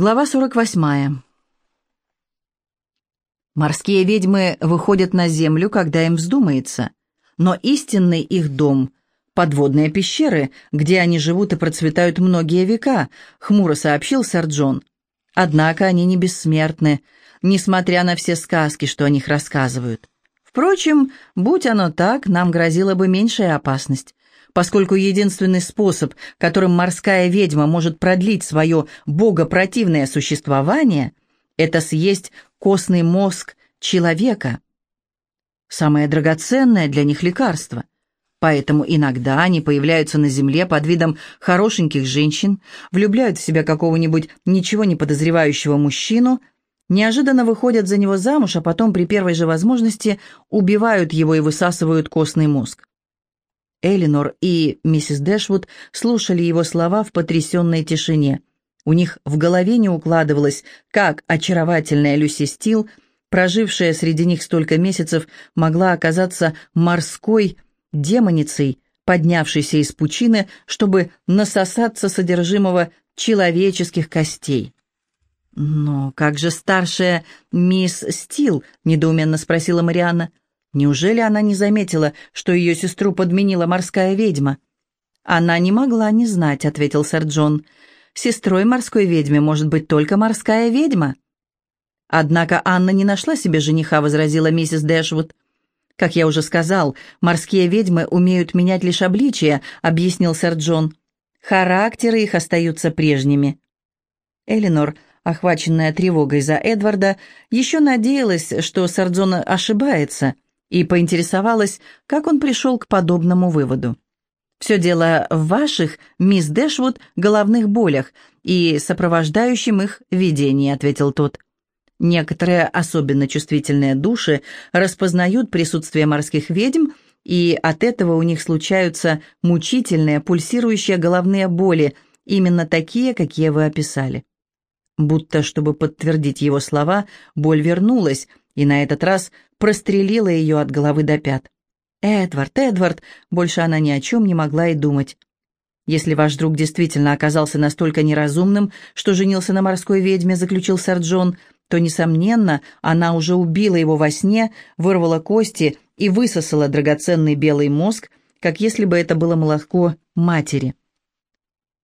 Глава 48. Морские ведьмы выходят на землю, когда им вздумается, но истинный их дом — подводные пещеры, где они живут и процветают многие века, хмуро сообщил сэр Джон. Однако они не бессмертны, несмотря на все сказки, что о них рассказывают. Впрочем, будь оно так, нам грозила бы меньшая опасность поскольку единственный способ, которым морская ведьма может продлить свое богопротивное существование, это съесть костный мозг человека. Самое драгоценное для них лекарство. Поэтому иногда они появляются на земле под видом хорошеньких женщин, влюбляют в себя какого-нибудь ничего не подозревающего мужчину, неожиданно выходят за него замуж, а потом при первой же возможности убивают его и высасывают костный мозг. Элинор и миссис Дэшвуд слушали его слова в потрясенной тишине. У них в голове не укладывалось, как очаровательная Люси Стил, прожившая среди них столько месяцев, могла оказаться морской демоницей, поднявшейся из пучины, чтобы насосаться содержимого человеческих костей. «Но как же старшая мисс Стил?» — недоуменно спросила Марианна. Неужели она не заметила, что ее сестру подменила морская ведьма? «Она не могла не знать», — ответил сэр Джон. «Сестрой морской ведьмы может быть только морская ведьма». «Однако Анна не нашла себе жениха», — возразила миссис Дэшвуд. «Как я уже сказал, морские ведьмы умеют менять лишь обличие», — объяснил сэр Джон. «Характеры их остаются прежними». Элинор, охваченная тревогой за Эдварда, еще надеялась, что сэр Джон ошибается — и поинтересовалась, как он пришел к подобному выводу. «Все дело в ваших, мисс Дэшвуд, головных болях и сопровождающем их видении», — ответил тот. «Некоторые особенно чувствительные души распознают присутствие морских ведьм, и от этого у них случаются мучительные, пульсирующие головные боли, именно такие, какие вы описали». Будто, чтобы подтвердить его слова, боль вернулась, и на этот раз прострелила ее от головы до пят. «Эдвард, Эдвард!» Больше она ни о чем не могла и думать. «Если ваш друг действительно оказался настолько неразумным, что женился на морской ведьме», заключил сэр Джон, то, несомненно, она уже убила его во сне, вырвала кости и высосала драгоценный белый мозг, как если бы это было молоко матери.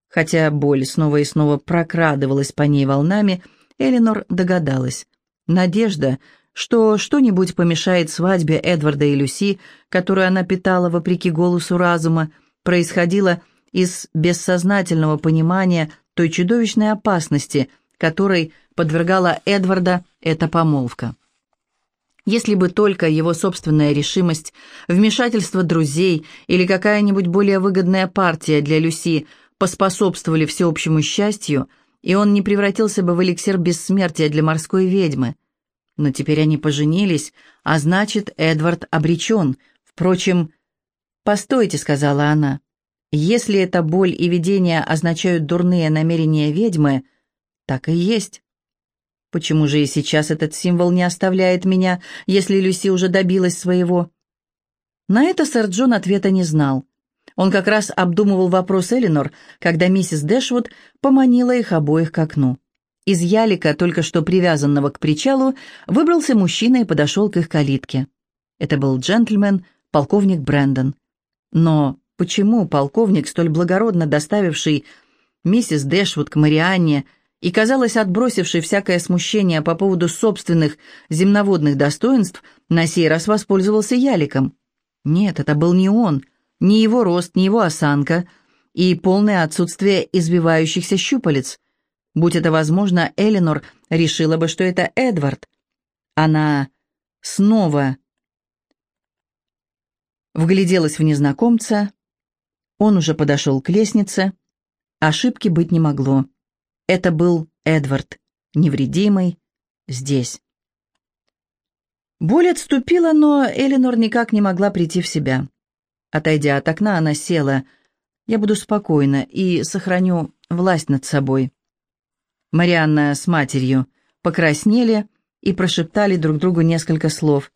Хотя боль снова и снова прокрадывалась по ней волнами, Эленор догадалась. Надежда, что что-нибудь помешает свадьбе Эдварда и Люси, которую она питала вопреки голосу разума, происходило из бессознательного понимания той чудовищной опасности, которой подвергала Эдварда эта помолвка. Если бы только его собственная решимость, вмешательство друзей или какая-нибудь более выгодная партия для Люси поспособствовали всеобщему счастью, и он не превратился бы в эликсир бессмертия для морской ведьмы – но теперь они поженились, а значит, Эдвард обречен. Впрочем, «Постойте», — сказала она. «Если эта боль и видение означают дурные намерения ведьмы, так и есть». Почему же и сейчас этот символ не оставляет меня, если Люси уже добилась своего? На это сэр Джон ответа не знал. Он как раз обдумывал вопрос Элинор, когда миссис Дэшвуд поманила их обоих к окну. Из ялика, только что привязанного к причалу, выбрался мужчина и подошел к их калитке. Это был джентльмен, полковник Брэндон. Но почему полковник, столь благородно доставивший миссис Дэшвуд к Марианне и, казалось, отбросивший всякое смущение по поводу собственных земноводных достоинств, на сей раз воспользовался яликом? Нет, это был не он, ни его рост, ни его осанка и полное отсутствие избивающихся щупалец. Будь это возможно, Элинор решила бы, что это Эдвард. Она снова вгляделась в незнакомца. Он уже подошел к лестнице. Ошибки быть не могло. Это был Эдвард, невредимый, здесь. Боль отступила, но Элинор никак не могла прийти в себя. Отойдя от окна, она села. «Я буду спокойна и сохраню власть над собой». Марианна с матерью покраснели и прошептали друг другу несколько слов.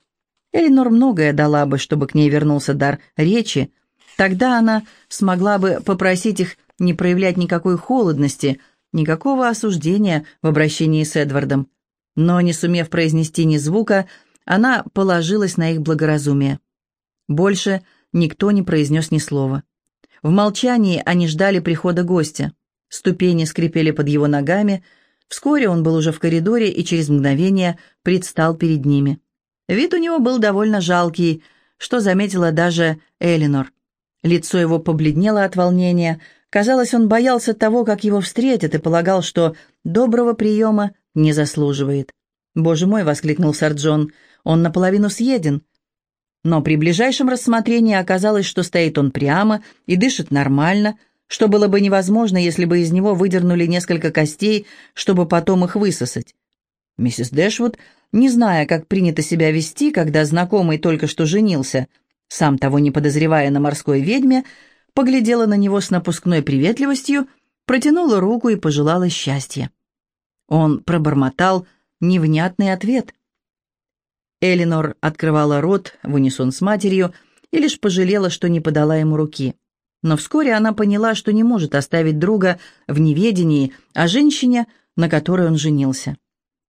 Элинор многое дала бы, чтобы к ней вернулся дар речи. Тогда она смогла бы попросить их не проявлять никакой холодности, Никакого осуждения в обращении с Эдвардом. Но, не сумев произнести ни звука, она положилась на их благоразумие. Больше никто не произнес ни слова. В молчании они ждали прихода гостя. Ступени скрипели под его ногами. Вскоре он был уже в коридоре и через мгновение предстал перед ними. Вид у него был довольно жалкий, что заметила даже Элинор. Лицо его побледнело от волнения. Казалось, он боялся того, как его встретят, и полагал, что доброго приема не заслуживает. «Боже мой!» — воскликнул сэр Джон. «Он наполовину съеден». Но при ближайшем рассмотрении оказалось, что стоит он прямо и дышит нормально, что было бы невозможно, если бы из него выдернули несколько костей, чтобы потом их высосать. Миссис Дэшвуд, не зная, как принято себя вести, когда знакомый только что женился, сам того не подозревая на морской ведьме, поглядела на него с напускной приветливостью, протянула руку и пожелала счастья. Он пробормотал невнятный ответ. Элинор открывала рот в унисон с матерью и лишь пожалела, что не подала ему руки. Но вскоре она поняла, что не может оставить друга в неведении о женщине, на которой он женился.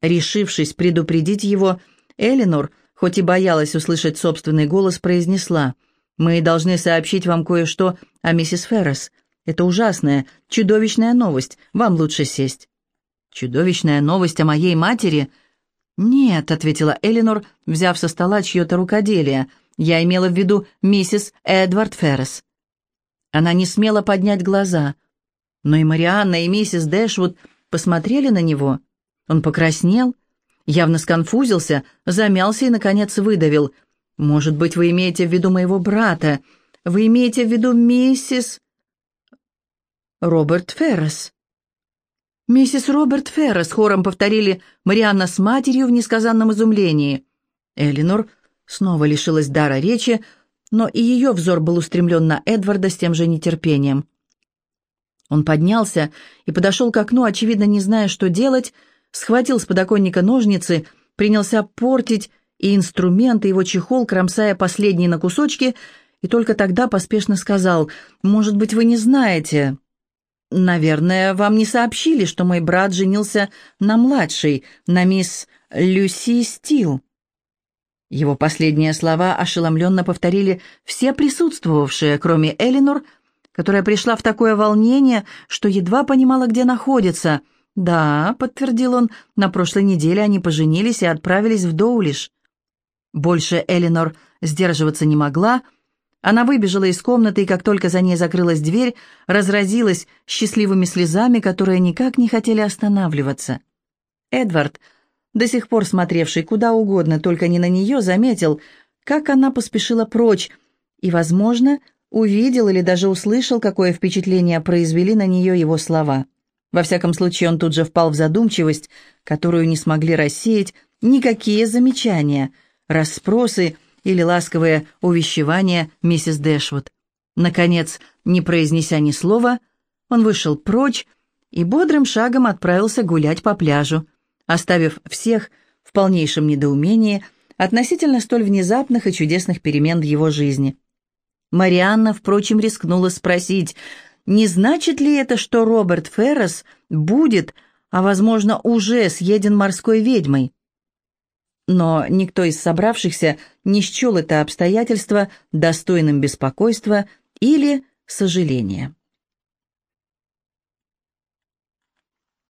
Решившись предупредить его, Элинор, хоть и боялась услышать собственный голос, произнесла «Мы должны сообщить вам кое-что о миссис Феррес. Это ужасная, чудовищная новость. Вам лучше сесть». «Чудовищная новость о моей матери?» «Нет», — ответила Элинор, взяв со стола чье-то рукоделие. «Я имела в виду миссис Эдвард Феррес». Она не смела поднять глаза. Но и Марианна, и миссис Дэшвуд посмотрели на него. Он покраснел, явно сконфузился, замялся и, наконец, выдавил. «Может быть, вы имеете в виду моего брата? Вы имеете в виду миссис...» «Роберт Феррес». «Миссис Роберт Феррес», — хором повторили Марианна с матерью в несказанном изумлении. Элинор снова лишилась дара речи, но и ее взор был устремлен на Эдварда с тем же нетерпением. Он поднялся и подошел к окну, очевидно, не зная, что делать, схватил с подоконника ножницы, принялся портить и инструменты, его чехол, кромсая последние на кусочки, и только тогда поспешно сказал, «Может быть, вы не знаете, «Наверное, вам не сообщили, что мой брат женился на младшей, на мисс Люси Стил». Его последние слова ошеломленно повторили все присутствовавшие, кроме Элинор, которая пришла в такое волнение, что едва понимала, где находится. «Да», — подтвердил он, — «на прошлой неделе они поженились и отправились в Доулиш». Больше Элинор сдерживаться не могла, — она выбежала из комнаты, и как только за ней закрылась дверь, разразилась счастливыми слезами, которые никак не хотели останавливаться. Эдвард, до сих пор смотревший куда угодно, только не на нее, заметил, как она поспешила прочь, и, возможно, увидел или даже услышал, какое впечатление произвели на нее его слова. Во всяком случае, он тут же впал в задумчивость, которую не смогли рассеять никакие замечания, расспросы, или ласковое увещевание миссис Дэшвуд. Наконец, не произнеся ни слова, он вышел прочь и бодрым шагом отправился гулять по пляжу, оставив всех в полнейшем недоумении относительно столь внезапных и чудесных перемен в его жизни. Марианна, впрочем, рискнула спросить, не значит ли это, что Роберт Феррес будет, а, возможно, уже съеден морской ведьмой? Но никто из собравшихся не счел это обстоятельство достойным беспокойства или сожаления.